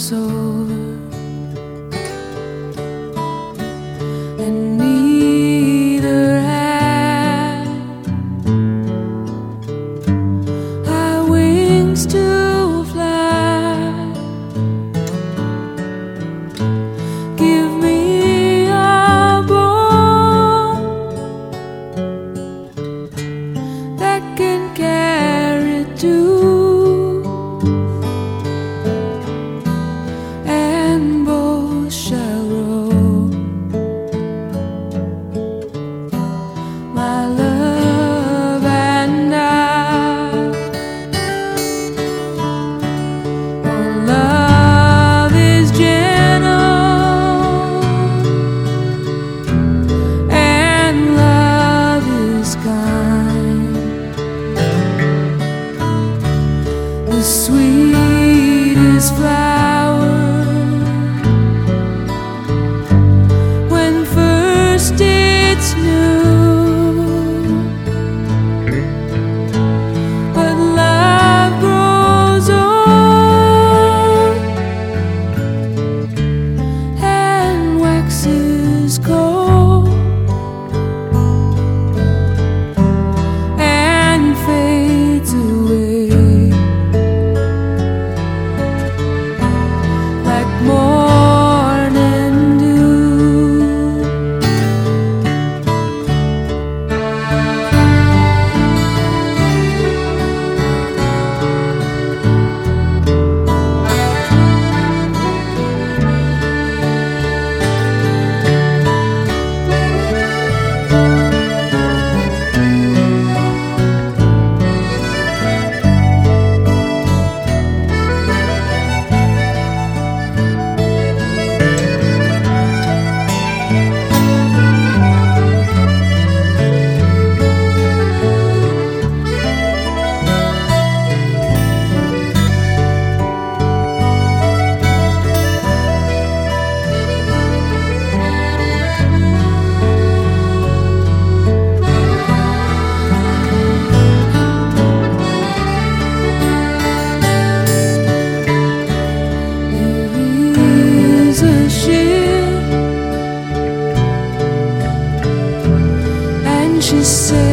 cross The sweetest flower she sails